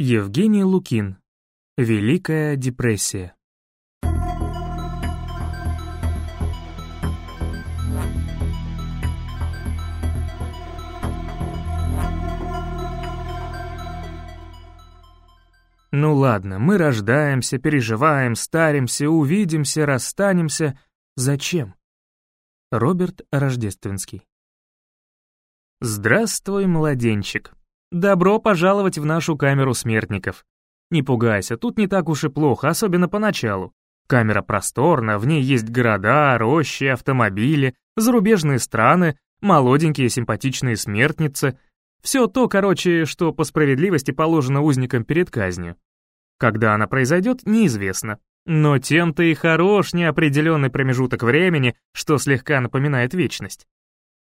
Евгений Лукин. Великая депрессия. Ну ладно, мы рождаемся, переживаем, старимся, увидимся, расстанемся. Зачем? Роберт Рождественский. Здравствуй, младенчик. Добро пожаловать в нашу камеру смертников. Не пугайся, тут не так уж и плохо, особенно поначалу. Камера просторна, в ней есть города, рощи, автомобили, зарубежные страны, молоденькие симпатичные смертницы. Все то, короче, что по справедливости положено узникам перед казнью. Когда она произойдет, неизвестно. Но тем-то и хорош неопределенный промежуток времени, что слегка напоминает вечность.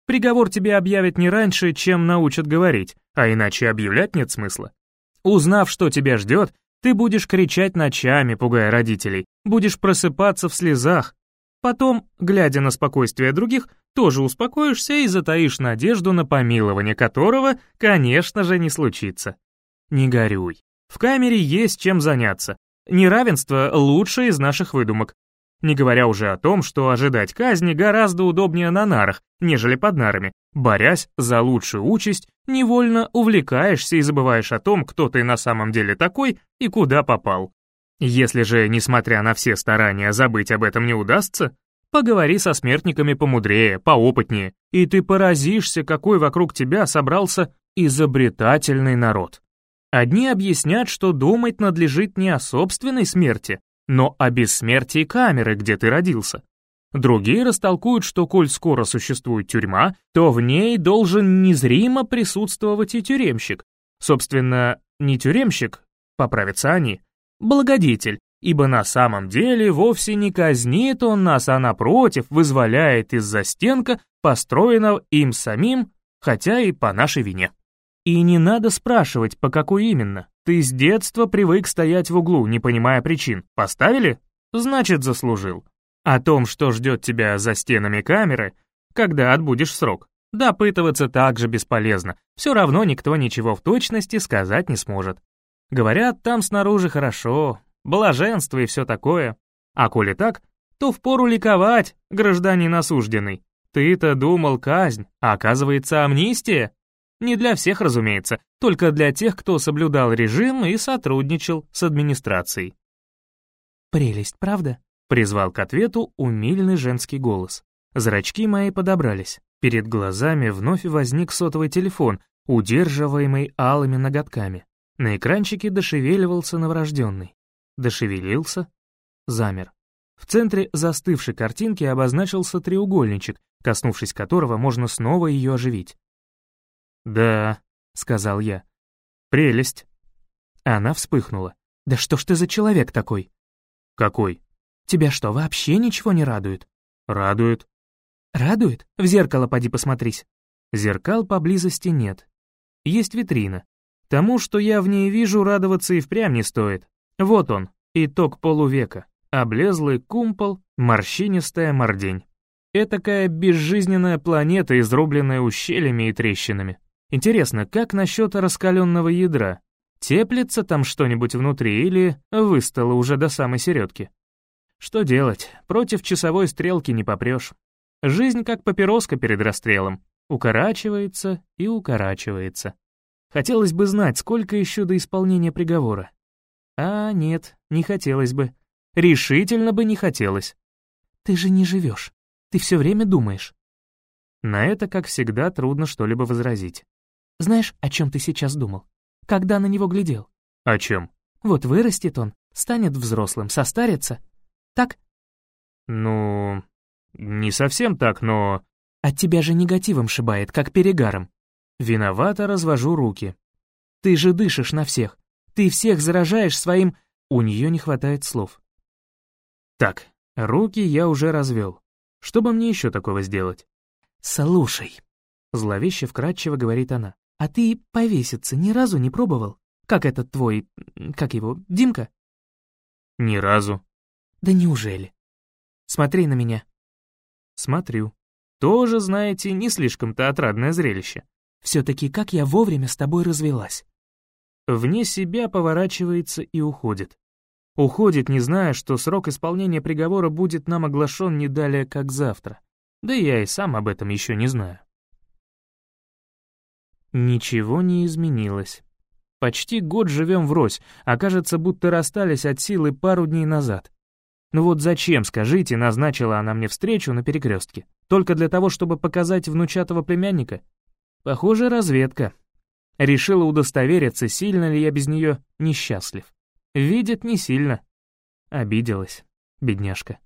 Приговор тебе объявят не раньше, чем научат говорить, а иначе объявлять нет смысла. Узнав, что тебя ждет, ты будешь кричать ночами, пугая родителей, будешь просыпаться в слезах. Потом, глядя на спокойствие других, тоже успокоишься и затаишь надежду на помилование которого, конечно же, не случится. Не горюй. В камере есть чем заняться. Неравенство — лучшее из наших выдумок. Не говоря уже о том, что ожидать казни гораздо удобнее на нарах, нежели под нарами. Борясь за лучшую участь, невольно увлекаешься и забываешь о том, кто ты на самом деле такой и куда попал. Если же, несмотря на все старания, забыть об этом не удастся, поговори со смертниками помудрее, поопытнее, и ты поразишься, какой вокруг тебя собрался изобретательный народ. Одни объяснят, что думать надлежит не о собственной смерти, но о бессмертии камеры, где ты родился. Другие растолкуют, что коль скоро существует тюрьма, то в ней должен незримо присутствовать и тюремщик. Собственно, не тюремщик, поправятся они, благодетель, ибо на самом деле вовсе не казнит он нас, а напротив вызволяет из-за стенка, построенного им самим, хотя и по нашей вине. И не надо спрашивать, по какой именно. Ты с детства привык стоять в углу, не понимая причин. Поставили? Значит, заслужил. О том, что ждет тебя за стенами камеры, когда отбудешь срок, допытываться также бесполезно. Все равно никто ничего в точности сказать не сможет. Говорят, там снаружи хорошо, блаженство и все такое. А коли так, то впору ликовать, гражданин осужденный. Ты-то думал казнь, а оказывается амнистия. Не для всех, разумеется, только для тех, кто соблюдал режим и сотрудничал с администрацией. «Прелесть, правда?» — призвал к ответу умильный женский голос. Зрачки мои подобрались. Перед глазами вновь возник сотовый телефон, удерживаемый алыми ноготками. На экранчике дошевеливался новорожденный. Дошевелился, замер. В центре застывшей картинки обозначился треугольничек, коснувшись которого можно снова ее оживить. «Да», — сказал я. «Прелесть». Она вспыхнула. «Да что ж ты за человек такой?» «Какой?» «Тебя что, вообще ничего не радует?» «Радует». «Радует? В зеркало поди посмотрись». Зеркал поблизости нет. Есть витрина. Тому, что я в ней вижу, радоваться и впрямь не стоит. Вот он, итог полувека. Облезлый кумпол, морщинистая мордень. Этакая безжизненная планета, изрубленная ущельями и трещинами. Интересно, как насчет раскаленного ядра? Теплится там что-нибудь внутри или выстало уже до самой середки? Что делать? Против часовой стрелки не попрешь. Жизнь как папироска перед расстрелом. Укорачивается и укорачивается. Хотелось бы знать, сколько еще до исполнения приговора. А нет, не хотелось бы. Решительно бы не хотелось. Ты же не живешь. Ты все время думаешь. На это, как всегда, трудно что-либо возразить. Знаешь, о чем ты сейчас думал? Когда на него глядел? О чем? Вот вырастет он, станет взрослым, состарится. Так? Ну, не совсем так, но... От тебя же негативом шибает, как перегаром. Виновато развожу руки. Ты же дышишь на всех. Ты всех заражаешь своим... У нее не хватает слов. Так, руки я уже развел. Что бы мне еще такого сделать? Слушай, зловеще вкратчиво говорит она. А ты повеситься ни разу не пробовал? Как этот твой... как его, Димка? Ни разу. Да неужели? Смотри на меня. Смотрю. Тоже, знаете, не слишком-то отрадное зрелище. Все-таки как я вовремя с тобой развелась. вне себя поворачивается и уходит. Уходит, не зная, что срок исполнения приговора будет нам оглашен не далее, как завтра. Да я и сам об этом еще не знаю. Ничего не изменилось. Почти год живем врозь, а кажется, будто расстались от силы пару дней назад. Ну вот зачем, скажите, назначила она мне встречу на перекрестке? Только для того, чтобы показать внучатого племянника? Похоже, разведка. Решила удостовериться, сильно ли я без нее несчастлив. Видит не сильно. Обиделась, бедняжка.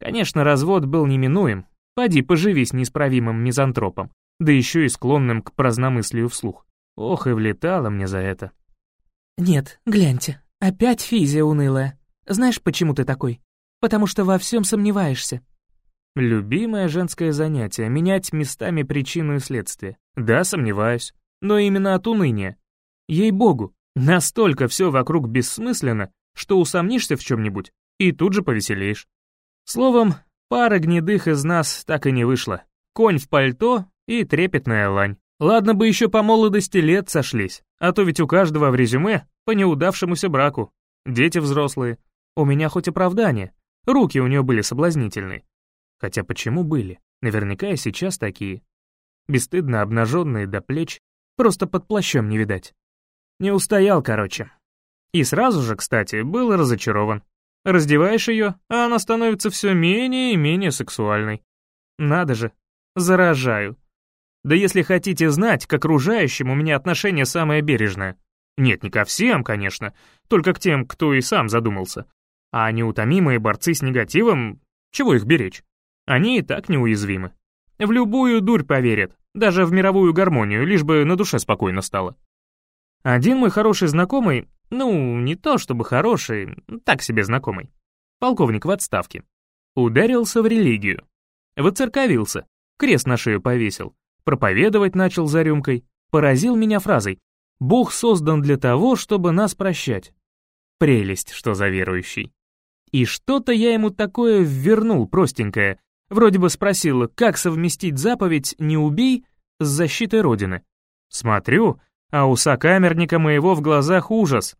Конечно, развод был неминуем. Поди поживи с неисправимым мизантропом, да еще и склонным к праздномыслию вслух. Ох, и влетало мне за это. «Нет, гляньте, опять физия унылая. Знаешь, почему ты такой? Потому что во всем сомневаешься». Любимое женское занятие — менять местами причину и следствие. Да, сомневаюсь, но именно от уныния. Ей-богу, настолько все вокруг бессмысленно, что усомнишься в чем-нибудь и тут же повеселеешь. Словом, пара гнедых из нас так и не вышла. Конь в пальто и трепетная лань. Ладно бы еще по молодости лет сошлись, а то ведь у каждого в резюме по неудавшемуся браку. Дети взрослые. У меня хоть оправдание. Руки у нее были соблазнительные. Хотя почему были? Наверняка и сейчас такие. Бесстыдно обнаженные до плеч, просто под плащом не видать. Не устоял, короче. И сразу же, кстати, был разочарован. Раздеваешь ее, а она становится все менее и менее сексуальной. Надо же, заражаю. Да если хотите знать, к окружающим у меня отношение самое бережное. Нет, не ко всем, конечно, только к тем, кто и сам задумался. А неутомимые борцы с негативом, чего их беречь? Они и так неуязвимы. В любую дурь поверят, даже в мировую гармонию, лишь бы на душе спокойно стало. Один мой хороший знакомый, ну, не то чтобы хороший, так себе знакомый, полковник в отставке, ударился в религию, воцерковился, крест на шею повесил, проповедовать начал за рюмкой, поразил меня фразой «Бог создан для того, чтобы нас прощать». Прелесть, что за верующий. И что-то я ему такое ввернул простенькое, вроде бы спросил, как совместить заповедь «Не убей» с защитой Родины. Смотрю, а у сокамерника моего в глазах ужас.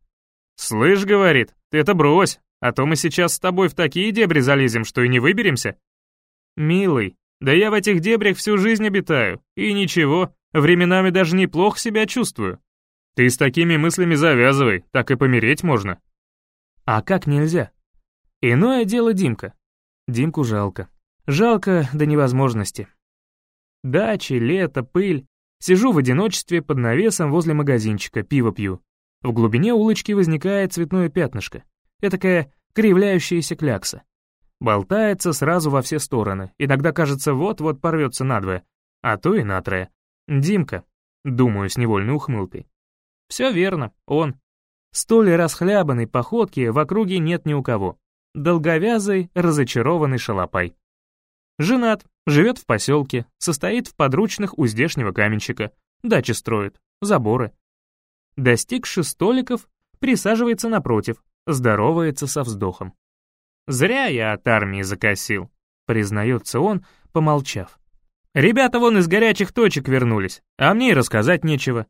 «Слышь, — говорит, — ты это брось, а то мы сейчас с тобой в такие дебри залезем, что и не выберемся». «Милый, да я в этих дебрях всю жизнь обитаю, и ничего, временами даже неплохо себя чувствую. Ты с такими мыслями завязывай, так и помереть можно. А как нельзя? Иное дело Димка. Димку жалко. Жалко до невозможности. Дачи, лето, пыль. Сижу в одиночестве под навесом возле магазинчика, пиво пью. В глубине улочки возникает цветное пятнышко. Этакая кривляющаяся клякса. Болтается сразу во все стороны, иногда кажется вот-вот порвется надвое, а то и натрое. Димка, думаю с невольной ухмылкой. Все верно, он. Столь расхлябанной походки в округе нет ни у кого. Долговязый, разочарованный шалопай. Женат, живет в поселке, состоит в подручных у здешнего каменщика, дачи строит, заборы. Достигши столиков, присаживается напротив, здоровается со вздохом. Зря я от армии закосил, признается он, помолчав. Ребята вон из горячих точек вернулись, а мне и рассказать нечего.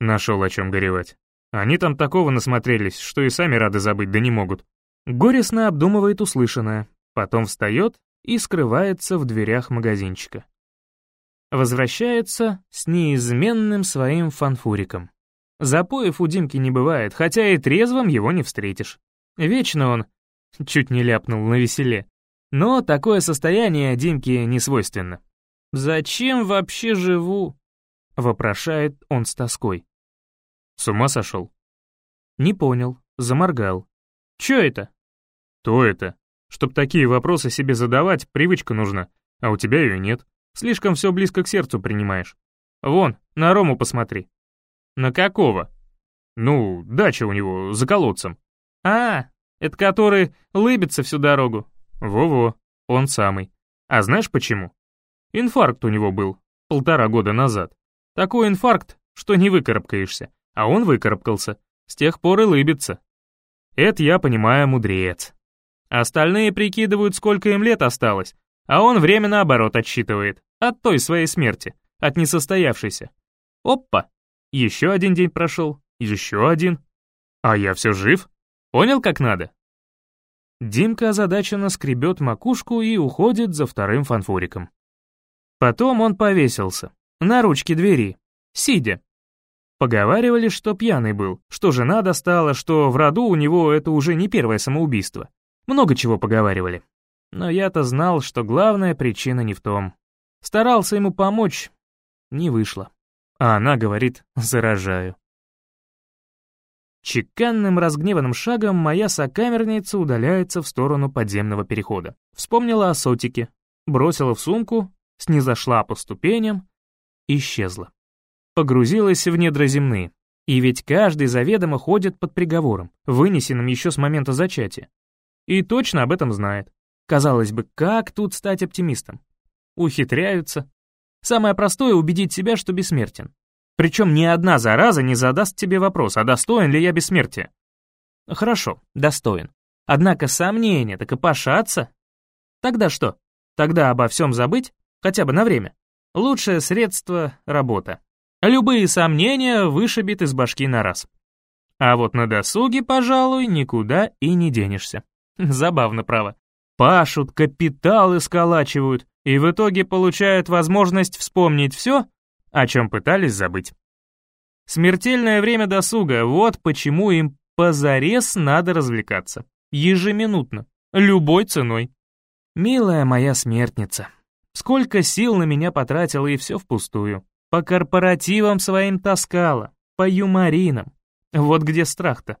Нашел о чем горевать. Они там такого насмотрелись, что и сами рады забыть, да не могут. Горестно обдумывает услышанное, потом встает и скрывается в дверях магазинчика. Возвращается с неизменным своим фанфуриком. Запоев у Димки не бывает, хотя и трезвым его не встретишь. Вечно он Чуть не ляпнул на веселе. Но такое состояние Димке не свойственно. «Зачем вообще живу?» — вопрошает он с тоской. «С ума сошел?» Не понял, заморгал. «Чё это?» «То это. Чтоб такие вопросы себе задавать, привычка нужна, а у тебя ее нет. Слишком все близко к сердцу принимаешь. Вон, на Рому посмотри». «На какого?» «Ну, дача у него, за колодцем». «А, это который лыбится всю дорогу. Во-во, он самый. А знаешь почему? Инфаркт у него был полтора года назад. Такой инфаркт, что не выкарабкаешься. А он выкарабкался. С тех пор и лыбится. Это я понимаю, мудрец. Остальные прикидывают, сколько им лет осталось, а он время наоборот отсчитывает. От той своей смерти, от несостоявшейся. Опа! Еще один день прошел, Еще один. А я все жив? Понял, как надо? Димка озадаченно скребет макушку и уходит за вторым фанфуриком. Потом он повесился. На ручке двери. Сидя. Поговаривали, что пьяный был, что жена достала, что в роду у него это уже не первое самоубийство. Много чего поговаривали. Но я-то знал, что главная причина не в том. Старался ему помочь, не вышло. А она говорит «заражаю». Чеканным разгневанным шагом моя сокамерница удаляется в сторону подземного перехода. Вспомнила о сотике, бросила в сумку, снизошла по ступеням, исчезла. Погрузилась в недра земные. И ведь каждый заведомо ходит под приговором, вынесенным еще с момента зачатия. И точно об этом знает. Казалось бы, как тут стать оптимистом? Ухитряются. Самое простое — убедить себя, что бессмертен. Причем ни одна зараза не задаст тебе вопрос, а достоин ли я бессмертия. Хорошо, достоин. Однако сомнения так и пошатся. Тогда что? Тогда обо всем забыть, хотя бы на время. Лучшее средство — работа. Любые сомнения вышибет из башки на раз. А вот на досуге, пожалуй, никуда и не денешься. Забавно, право. Пашут, капиталы сколачивают, и в итоге получают возможность вспомнить все, о чем пытались забыть. Смертельное время досуга, вот почему им позарез надо развлекаться. Ежеминутно, любой ценой. Милая моя смертница, сколько сил на меня потратила и все впустую. По корпоративам своим таскала, по юморинам. Вот где страх-то.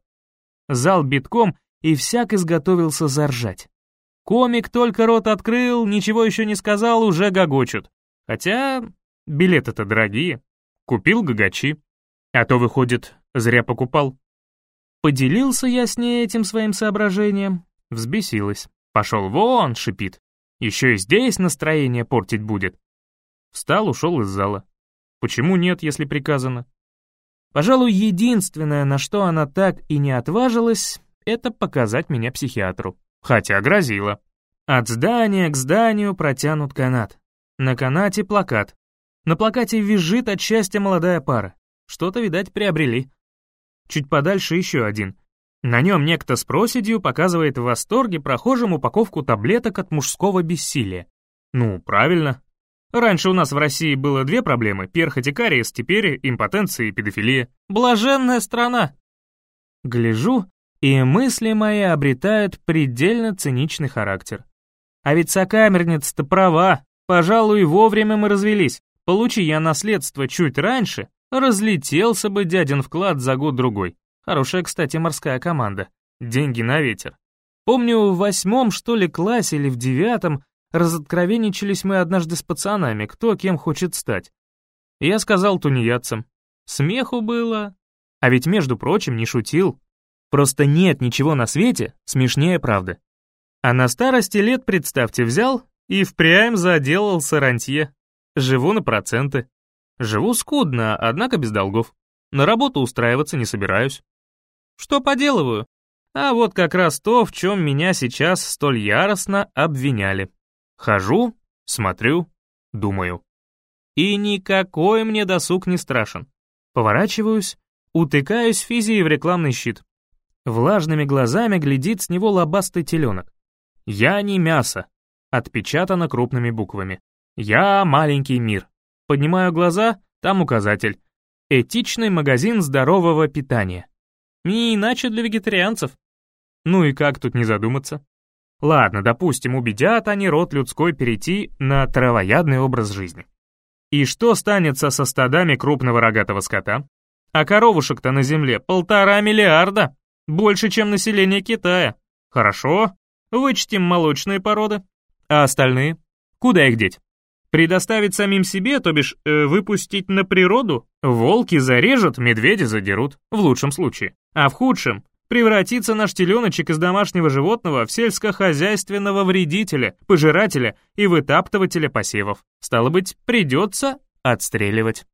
Зал битком, и всяк изготовился заржать. Комик только рот открыл, ничего еще не сказал, уже гогочут. Хотя билеты-то дорогие. Купил гагачи. А то, выходит, зря покупал. Поделился я с ней этим своим соображением. Взбесилась. Пошел вон, шипит. Еще и здесь настроение портить будет. Встал, ушел из зала. Почему нет, если приказано? Пожалуй, единственное, на что она так и не отважилась, это показать меня психиатру хотя грозила. От здания к зданию протянут канат. На канате плакат. На плакате визжит от счастья молодая пара. Что-то, видать, приобрели. Чуть подальше еще один. На нем некто с проседью показывает в восторге прохожим упаковку таблеток от мужского бессилия. Ну, правильно. Раньше у нас в России было две проблемы — перхоть и кариес, теперь импотенция и педофилия. Блаженная страна. Гляжу, и мысли мои обретают предельно циничный характер. А ведь сокамерница-то права, пожалуй, вовремя мы развелись. Получи я наследство чуть раньше, разлетелся бы дядин вклад за год-другой. Хорошая, кстати, морская команда. Деньги на ветер. Помню, в восьмом, что ли, классе или в девятом разоткровенничались мы однажды с пацанами, кто кем хочет стать. Я сказал тунеядцам. Смеху было. А ведь, между прочим, не шутил. Просто нет ничего на свете смешнее правды. А на старости лет, представьте, взял и впрямь заделал рантье. Живу на проценты. Живу скудно, однако без долгов. На работу устраиваться не собираюсь. Что поделываю? А вот как раз то, в чем меня сейчас столь яростно обвиняли. Хожу, смотрю, думаю. И никакой мне досуг не страшен. Поворачиваюсь, утыкаюсь физией в рекламный щит. Влажными глазами глядит с него лобастый теленок. «Я не мясо», отпечатано крупными буквами. «Я маленький мир». Поднимаю глаза, там указатель. Этичный магазин здорового питания. Не иначе для вегетарианцев. Ну и как тут не задуматься? Ладно, допустим, убедят они род людской перейти на травоядный образ жизни. И что станется со стадами крупного рогатого скота? А коровушек-то на земле полтора миллиарда. Больше, чем население Китая. Хорошо, вычтем молочные породы. А остальные? Куда их деть? Предоставить самим себе, то бишь э, выпустить на природу? Волки зарежут, медведи задерут, в лучшем случае. А в худшем превратится наш теленочек из домашнего животного в сельскохозяйственного вредителя, пожирателя и вытаптывателя посевов. Стало быть, придется отстреливать.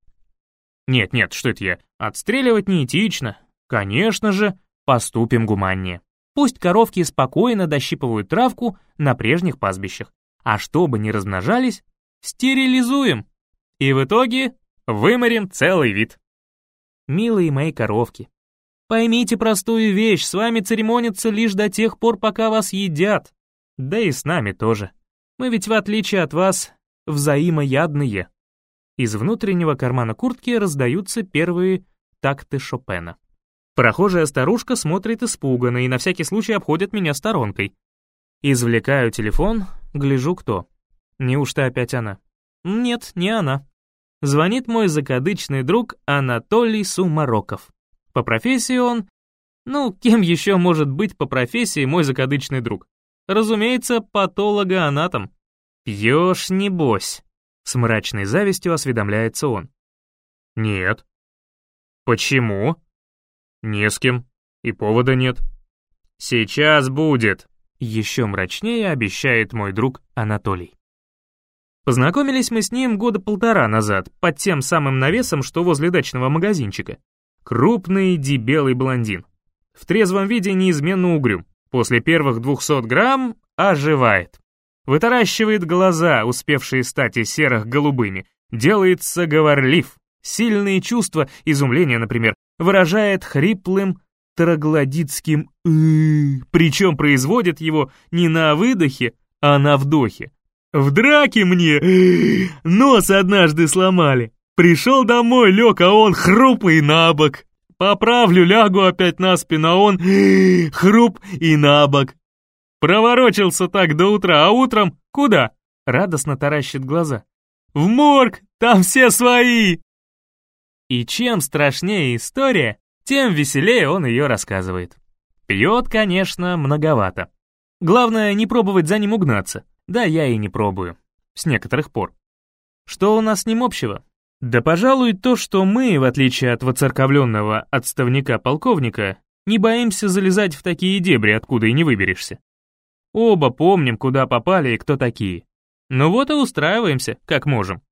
Нет, нет, что это я? Отстреливать неэтично. Конечно же, Поступим гуманнее. Пусть коровки спокойно дощипывают травку на прежних пастбищах, а чтобы не размножались, стерилизуем. И в итоге выморим целый вид. милые мои коровки. Поймите простую вещь, с вами церемонятся лишь до тех пор, пока вас едят. Да и с нами тоже. Мы ведь, в отличие от вас, взаимоядные. Из внутреннего кармана куртки раздаются первые такты Шопена. Прохожая старушка смотрит испуганно и на всякий случай обходит меня сторонкой. Извлекаю телефон, гляжу кто. Неужто опять она? Нет, не она. Звонит мой закадычный друг Анатолий Сумароков. По профессии он... Ну, кем еще может быть по профессии мой закадычный друг? Разумеется, патологоанатом. «Пьешь, небось», — с мрачной завистью осведомляется он. «Нет». «Почему?» «Не с кем, и повода нет». «Сейчас будет», — еще мрачнее обещает мой друг Анатолий. Познакомились мы с ним года полтора назад, под тем самым навесом, что возле дачного магазинчика. Крупный, дебелый блондин. В трезвом виде неизменно угрюм. После первых 200 грамм оживает. Вытаращивает глаза, успевшие стать из серых голубыми. Делается говорлив. Сильные чувства, изумление, например, выражает хриплым троглодитским «ы», причем производит его не на выдохе, а на вдохе. В драке мне нос однажды сломали. Пришел домой, лег, а он хруп и на бок. Поправлю, лягу опять на спину, а он хруп и на бок. Проворочился так до утра, а утром куда? Радостно таращит глаза. В морг, там все свои. И чем страшнее история, тем веселее он ее рассказывает. Пьет, конечно, многовато. Главное, не пробовать за ним угнаться. Да, я и не пробую. С некоторых пор. Что у нас с ним общего? Да, пожалуй, то, что мы, в отличие от воцерковленного отставника-полковника, не боимся залезать в такие дебри, откуда и не выберешься. Оба помним, куда попали и кто такие. Ну вот и устраиваемся, как можем.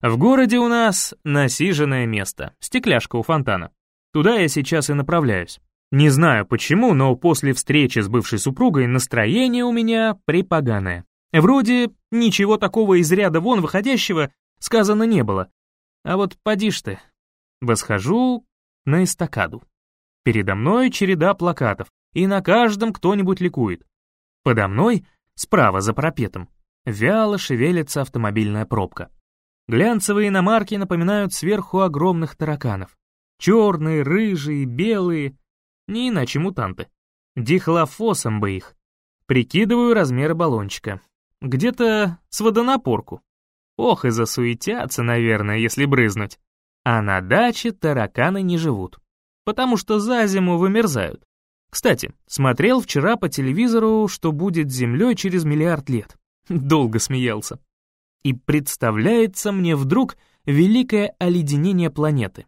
В городе у нас насиженное место, стекляшка у фонтана. Туда я сейчас и направляюсь. Не знаю почему, но после встречи с бывшей супругой настроение у меня припоганое. Вроде ничего такого из ряда вон выходящего сказано не было. А вот поди ж ты. Восхожу на эстакаду. Передо мной череда плакатов, и на каждом кто-нибудь ликует. Подо мной, справа за парапетом, вяло шевелится автомобильная пробка. Глянцевые иномарки напоминают сверху огромных тараканов. Черные, рыжие, белые, не иначе мутанты. Дихлофосом бы их. Прикидываю размеры баллончика. Где-то с водонапорку. Ох, и засуетятся, наверное, если брызнуть. А на даче тараканы не живут, потому что за зиму вымерзают. Кстати, смотрел вчера по телевизору, что будет с Землей через миллиард лет. Долго смеялся. И представляется мне вдруг великое оледенение планеты.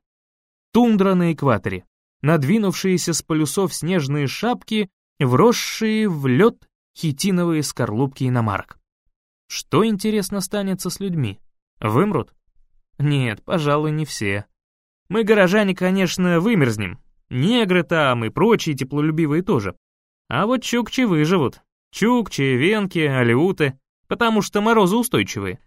Тундра на экваторе, надвинувшиеся с полюсов снежные шапки, вросшие в лед хитиновые скорлупки иномарок. Что, интересно, станется с людьми? Вымрут? Нет, пожалуй, не все. Мы, горожане, конечно, вымерзнем. Негры там и прочие теплолюбивые тоже. А вот чукчи выживут. Чукчи, венки, алиуты, потому что морозы устойчивые.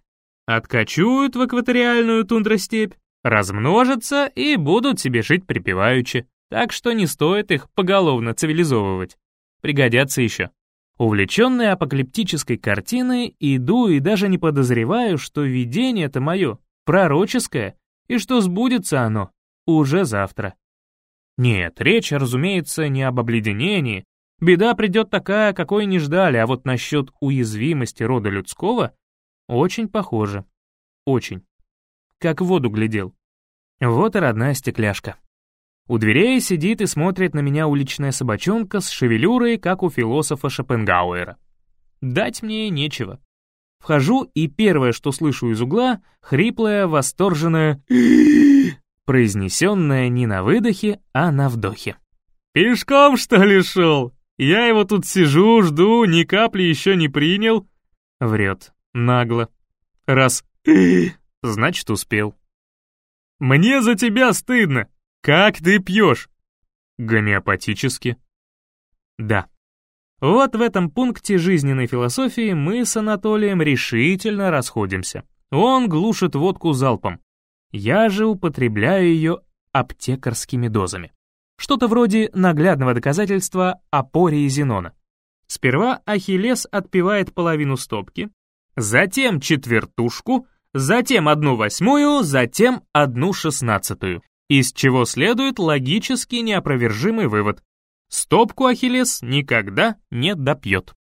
Откачуют в экваториальную тундростепь, размножатся и будут себе жить припеваючи. Так что не стоит их поголовно цивилизовывать. Пригодятся еще. Увлеченный апокалиптической картиной, иду и даже не подозреваю, что видение это мое, пророческое, и что сбудется оно уже завтра. Нет, речь, разумеется, не об обледенении. Беда придет такая, какой не ждали, а вот насчет уязвимости рода людского очень похоже. Очень. Как в воду глядел. Вот и родная стекляшка. У дверей сидит и смотрит на меня уличная собачонка с шевелюрой, как у философа Шопенгауэра. Дать мне нечего. Вхожу, и первое, что слышу из угла, хриплое, восторженное произнесенное не на выдохе, а на вдохе. «Пешком, что ли, шел? Я его тут сижу, жду, ни капли еще не принял». Врет, нагло. Раз значит, успел. «Мне за тебя стыдно. Как ты пьешь? Гомеопатически. Да. Вот в этом пункте жизненной философии мы с Анатолием решительно расходимся. Он глушит водку залпом. Я же употребляю ее аптекарскими дозами. Что-то вроде наглядного доказательства о поре Зенона. Сперва Ахиллес отпивает половину стопки, затем четвертушку, затем одну восьмую, затем одну шестнадцатую. Из чего следует логически неопровержимый вывод. Стопку Ахиллес никогда не допьет.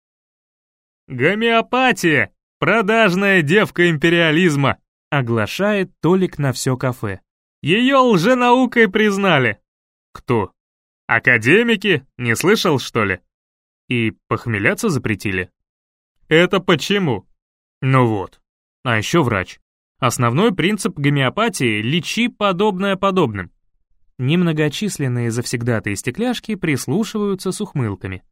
«Гомеопатия! Продажная девка империализма!» оглашает Толик на все кафе. «Ее лженаукой признали!» «Кто? Академики? Не слышал, что ли?» «И похмеляться запретили?» «Это почему?» «Ну вот. А еще врач. Основной принцип гомеопатии — лечи подобное подобным. Немногочисленные завсегдатые стекляшки прислушиваются с ухмылками.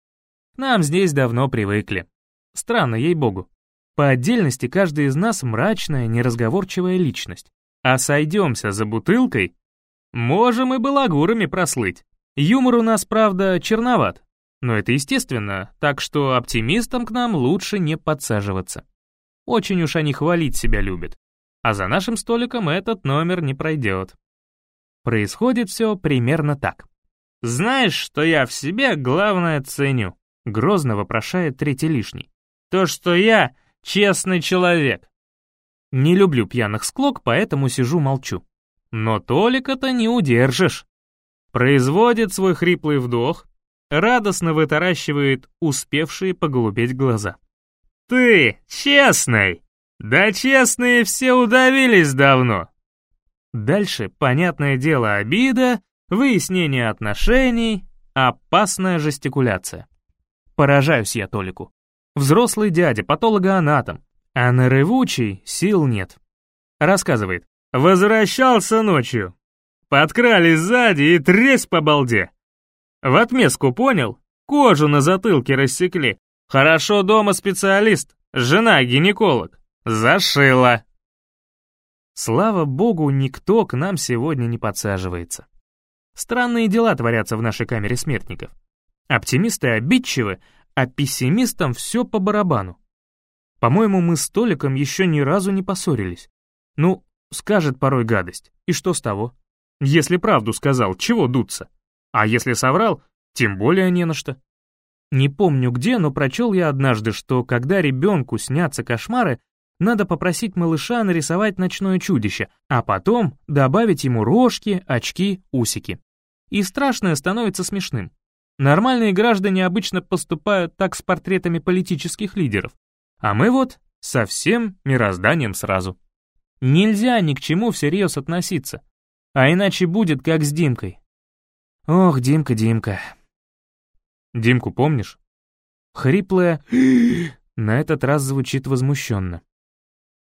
Нам здесь давно привыкли. Странно, ей-богу. По отдельности каждый из нас мрачная, неразговорчивая личность. А сойдемся за бутылкой, можем и балагурами прослыть. Юмор у нас, правда, черноват. Но это естественно, так что оптимистам к нам лучше не подсаживаться. Очень уж они хвалить себя любят а за нашим столиком этот номер не пройдет. Происходит все примерно так. «Знаешь, что я в себе главное ценю?» — грозно вопрошает третий лишний. «То, что я честный человек». Не люблю пьяных склок, поэтому сижу молчу. Но Толика-то не удержишь. Производит свой хриплый вдох, радостно вытаращивает успевшие поголубеть глаза. «Ты честный!» Да честные все удавились давно. Дальше, понятное дело, обида, выяснение отношений, опасная жестикуляция. Поражаюсь я Толику. Взрослый дядя, патологоанатом, а на рывучий сил нет. Рассказывает. Возвращался ночью. Подкрались сзади и тресь по балде. В отместку понял? Кожу на затылке рассекли. Хорошо дома специалист, жена гинеколог. Зашила. Слава богу, никто к нам сегодня не подсаживается. Странные дела творятся в нашей камере смертников. Оптимисты обидчивы, а пессимистам все по барабану. По-моему, мы с Толиком еще ни разу не поссорились. Ну, скажет порой гадость, и что с того? Если правду сказал, чего дуться? А если соврал, тем более не на что. Не помню где, но прочел я однажды, что когда ребенку снятся кошмары, надо попросить малыша нарисовать ночное чудище, а потом добавить ему рожки, очки, усики. И страшное становится смешным. Нормальные граждане обычно поступают так с портретами политических лидеров, а мы вот со всем мирозданием сразу. Нельзя ни к чему всерьез относиться, а иначе будет как с Димкой. Ох, Димка, Димка. Димку помнишь? Хриплое на этот раз звучит возмущенно.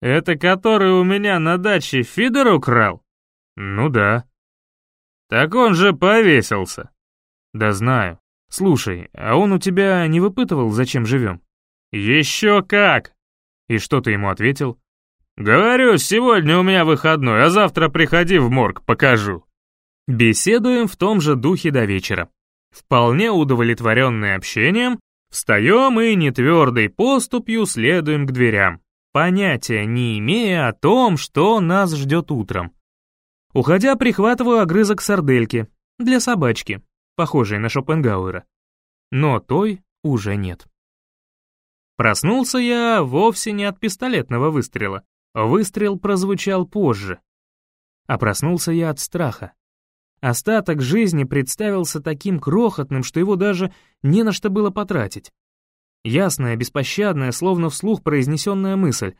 «Это который у меня на даче фидер украл?» «Ну да». «Так он же повесился». «Да знаю. Слушай, а он у тебя не выпытывал, зачем живем?» «Еще как!» «И что ты ему ответил?» «Говорю, сегодня у меня выходной, а завтра приходи в морг, покажу». Беседуем в том же духе до вечера. Вполне удовлетворенные общением, встаем и нетвердой поступью следуем к дверям понятия не имея о том, что нас ждет утром. Уходя, прихватываю огрызок сардельки для собачки, похожей на Шопенгауэра. Но той уже нет. Проснулся я вовсе не от пистолетного выстрела. Выстрел прозвучал позже. А проснулся я от страха. Остаток жизни представился таким крохотным, что его даже не на что было потратить. Ясная, беспощадная, словно вслух произнесенная мысль.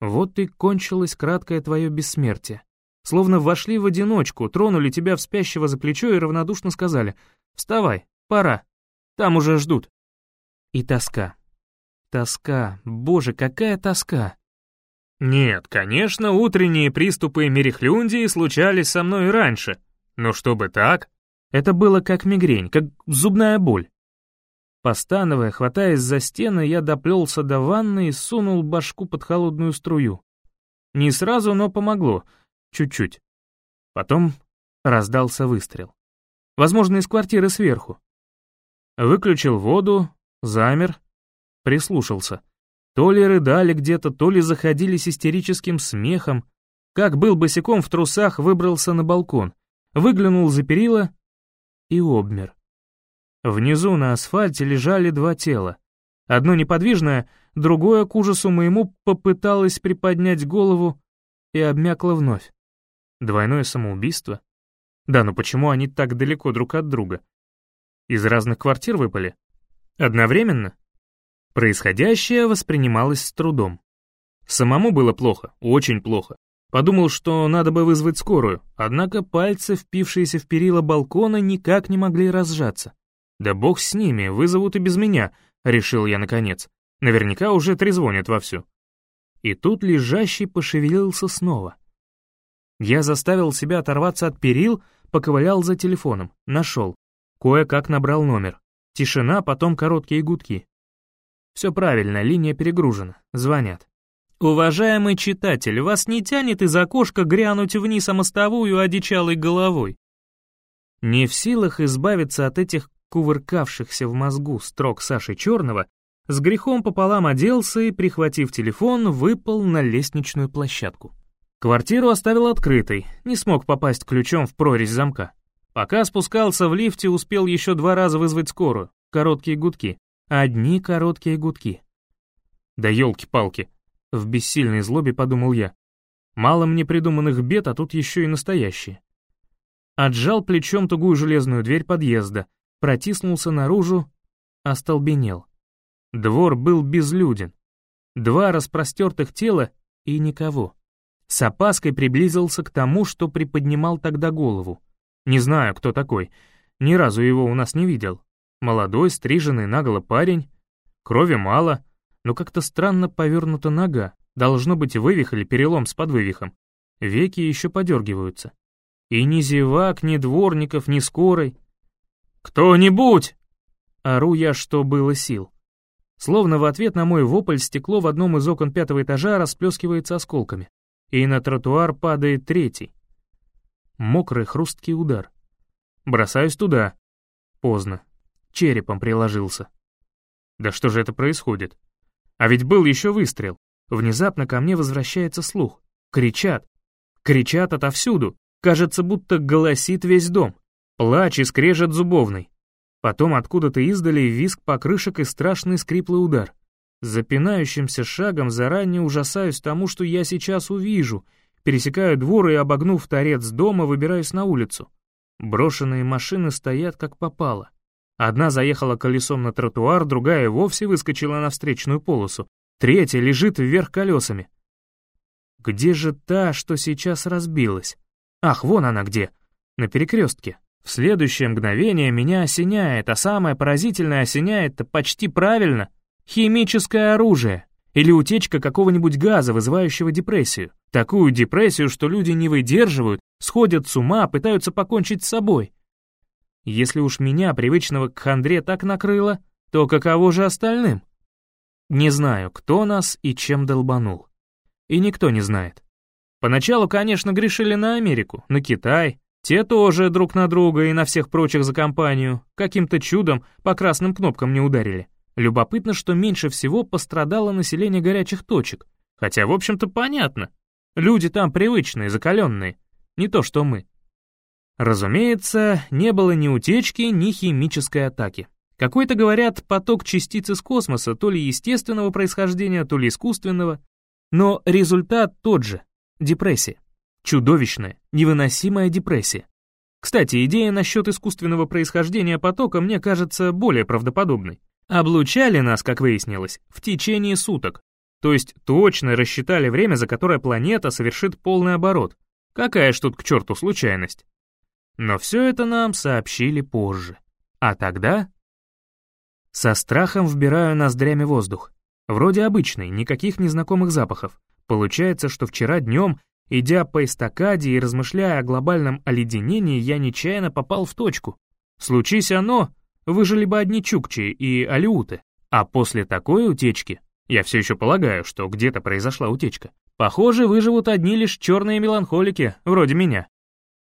Вот и кончилось краткое твое бессмертие. Словно вошли в одиночку, тронули тебя в спящего за плечо и равнодушно сказали «Вставай, пора, там уже ждут». И тоска. Тоска, боже, какая тоска. Нет, конечно, утренние приступы мерехлюндии случались со мной и раньше, но чтобы так, это было как мигрень, как зубная боль. Постановая, хватаясь за стены, я доплелся до ванны и сунул башку под холодную струю. Не сразу, но помогло. Чуть-чуть. Потом раздался выстрел. Возможно, из квартиры сверху. Выключил воду, замер, прислушался. То ли рыдали где-то, то ли заходили с истерическим смехом. Как был босиком в трусах, выбрался на балкон. выглянул за перила и обмер. Внизу на асфальте лежали два тела. Одно неподвижное, другое, к ужасу моему, попыталось приподнять голову и обмякло вновь. Двойное самоубийство? Да, но почему они так далеко друг от друга? Из разных квартир выпали? Одновременно? Происходящее воспринималось с трудом. Самому было плохо, очень плохо. Подумал, что надо бы вызвать скорую, однако пальцы, впившиеся в перила балкона, никак не могли разжаться. «Да бог с ними, вызовут и без меня», — решил я наконец. Наверняка уже трезвонят вовсю. И тут лежащий пошевелился снова. Я заставил себя оторваться от перил, поковылял за телефоном, нашел. Кое-как набрал номер. Тишина, потом короткие гудки. Все правильно, линия перегружена. Звонят. «Уважаемый читатель, вас не тянет из окошка грянуть вниз о мостовую одичалой головой?» Не в силах избавиться от этих кувыркавшихся в мозгу строк Саши Черного, с грехом пополам оделся и, прихватив телефон, выпал на лестничную площадку. Квартиру оставил открытой, не смог попасть ключом в прорезь замка. Пока спускался в лифте, успел еще два раза вызвать скорую. Короткие гудки. Одни короткие гудки. Да елки-палки. В бессильной злобе подумал я. Мало мне придуманных бед, а тут еще и настоящие. Отжал плечом тугую железную дверь подъезда, протиснулся наружу, остолбенел. Двор был безлюден. Два распростертых тела и никого. С опаской приблизился к тому, что приподнимал тогда голову. Не знаю, кто такой. Ни разу его у нас не видел. Молодой, стриженный наголо парень. Крови мало, но как-то странно повернута нога. Должно быть вывих или перелом с подвывихом. Веки еще подергиваются. И ни зевак, ни дворников, ни скорой. «Кто-нибудь!» Ору я, что было сил. Словно в ответ на мой вопль стекло в одном из окон пятого этажа расплескивается осколками и на тротуар падает третий. Мокрый хрусткий удар. Бросаюсь туда. Поздно. Черепом приложился. Да что же это происходит? А ведь был еще выстрел. Внезапно ко мне возвращается слух. Кричат. Кричат отовсюду. Кажется, будто голосит весь дом. Плач и скрежет зубовный. Потом откуда-то издали визг покрышек и страшный скриплый удар. Запинающимся шагом заранее ужасаюсь тому, что я сейчас увижу. Пересекаю двор и, обогнув торец дома, выбираюсь на улицу. Брошенные машины стоят как попало. Одна заехала колесом на тротуар, другая вовсе выскочила на встречную полосу. Третья лежит вверх колесами. Где же та, что сейчас разбилась? Ах, вон она где, на перекрестке. В следующее мгновение меня осеняет, а самое поразительное осеняет-то почти правильно. Химическое оружие или утечка какого-нибудь газа, вызывающего депрессию. Такую депрессию, что люди не выдерживают, сходят с ума, пытаются покончить с собой. Если уж меня, привычного к хандре, так накрыло, то каково же остальным? Не знаю, кто нас и чем долбанул. И никто не знает. Поначалу, конечно, грешили на Америку, на Китай. Те тоже друг на друга и на всех прочих за компанию. Каким-то чудом по красным кнопкам не ударили. Любопытно, что меньше всего пострадало население горячих точек. Хотя, в общем-то, понятно. Люди там привычные, закаленные. Не то, что мы. Разумеется, не было ни утечки, ни химической атаки. Какой-то, говорят, поток частиц из космоса, то ли естественного происхождения, то ли искусственного. Но результат тот же — депрессия. Чудовищная, невыносимая депрессия. Кстати, идея насчет искусственного происхождения потока мне кажется более правдоподобной. Облучали нас, как выяснилось, в течение суток. То есть точно рассчитали время, за которое планета совершит полный оборот. Какая ж тут к черту случайность? Но все это нам сообщили позже. А тогда... Со страхом вбираю ноздрями воздух. Вроде обычный, никаких незнакомых запахов. Получается, что вчера днем, идя по эстакаде и размышляя о глобальном оледенении, я нечаянно попал в точку. Случись оно, выжили бы одни чукчи и алиуты. А после такой утечки, я все еще полагаю, что где-то произошла утечка, похоже, выживут одни лишь черные меланхолики, вроде меня.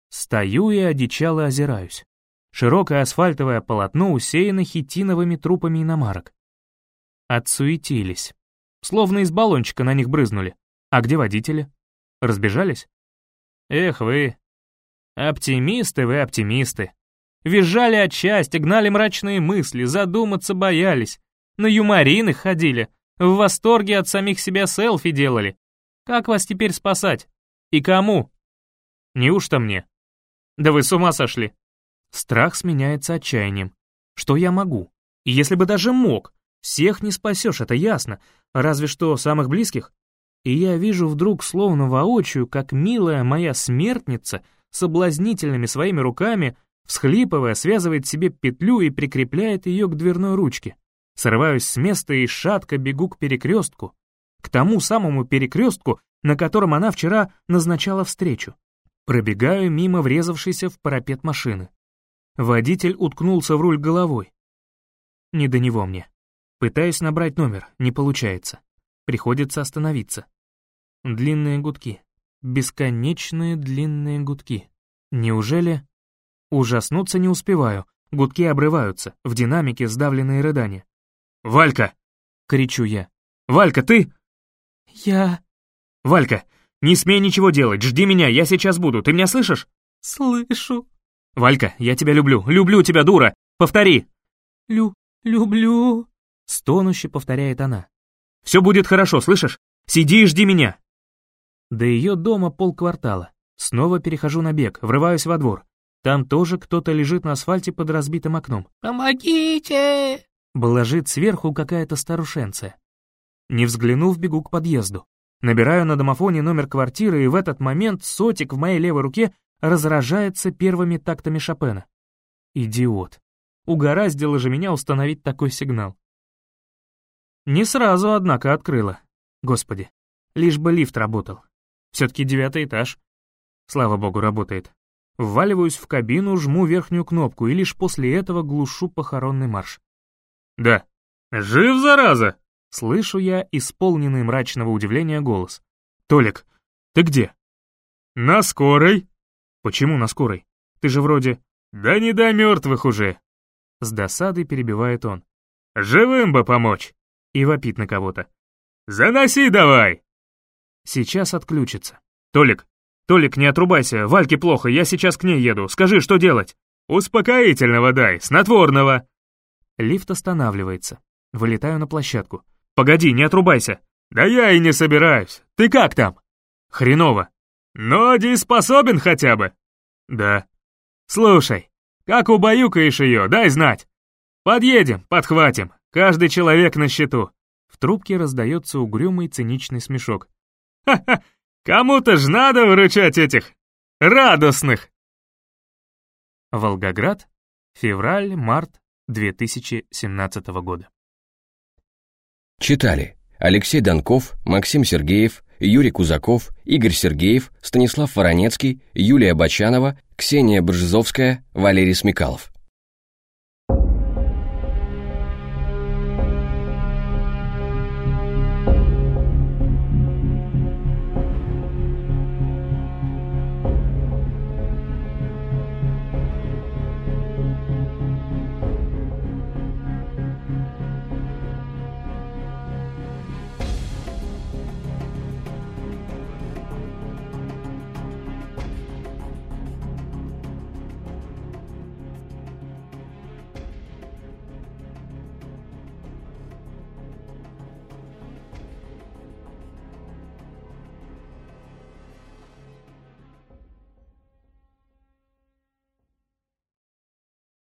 Стою и одичало озираюсь. Широкое асфальтовое полотно усеяно хитиновыми трупами иномарок. Отсуетились. Словно из баллончика на них брызнули. А где водители? Разбежались? Эх вы. Оптимисты вы, оптимисты. Визжали от счастья, гнали мрачные мысли, задуматься боялись. На юморины ходили, в восторге от самих себя селфи делали. Как вас теперь спасать? И кому? Неужто мне? Да вы с ума сошли. Страх сменяется отчаянием. Что я могу? Если бы даже мог, всех не спасешь, это ясно, разве что самых близких. И я вижу вдруг словно воочию, как милая моя смертница соблазнительными своими руками, всхлипывая, связывает себе петлю и прикрепляет ее к дверной ручке. Срываюсь с места и шатко бегу к перекрестку, к тому самому перекрестку, на котором она вчера назначала встречу. Пробегаю мимо врезавшейся в парапет машины. Водитель уткнулся в руль головой. Не до него мне. Пытаюсь набрать номер, не получается. Приходится остановиться. Длинные гудки. Бесконечные длинные гудки. Неужели... Ужаснуться не успеваю. Гудки обрываются, в динамике сдавленные рыдания. «Валька!» — кричу я. «Валька, ты?» «Я...» «Валька, не смей ничего делать, жди меня, я сейчас буду, ты меня слышишь?» «Слышу». «Валька, я тебя люблю, люблю тебя, дура! Повтори!» «Лю... люблю...» — стонуще повторяет она. «Все будет хорошо, слышишь? Сиди и жди меня!» До ее дома полквартала. Снова перехожу на бег, врываюсь во двор. Там тоже кто-то лежит на асфальте под разбитым окном. «Помогите!» Блажит сверху какая-то старушенция. Не взглянув, бегу к подъезду. Набираю на домофоне номер квартиры, и в этот момент сотик в моей левой руке разражается первыми тактами Шопена. Идиот. Угораздило же меня установить такой сигнал. Не сразу, однако, открыла. Господи, лишь бы лифт работал. Все-таки девятый этаж. Слава богу, работает. Вваливаюсь в кабину, жму верхнюю кнопку и лишь после этого глушу похоронный марш. «Да». «Жив, зараза!» Слышу я исполненный мрачного удивления голос. «Толик, ты где?» «На скорой». «Почему на скорой? Ты же вроде...» «Да не до мертвых уже!» С досадой перебивает он. «Живым бы помочь!» И вопит на кого-то. «Заноси давай!» Сейчас отключится. «Толик, Толик, не отрубайся, Вальке плохо, я сейчас к ней еду, скажи, что делать?» «Успокоительного дай, снотворного!» Лифт останавливается. Вылетаю на площадку. «Погоди, не отрубайся!» «Да я и не собираюсь. Ты как там?» «Хреново». «Ноди способен хотя бы?» «Да». «Слушай, как убаюкаешь ее, дай знать. Подъедем, подхватим, каждый человек на счету». В трубке раздается угрюмый циничный смешок. «Ха-ха, кому-то ж надо выручать этих радостных!» Волгоград, февраль-март 2017 года. Читали Алексей Донков, Максим Сергеев, Юрий Кузаков, Игорь Сергеев, Станислав Воронецкий, Юлия Бочанова, Ксения Бржезовская, Валерий Смекалов.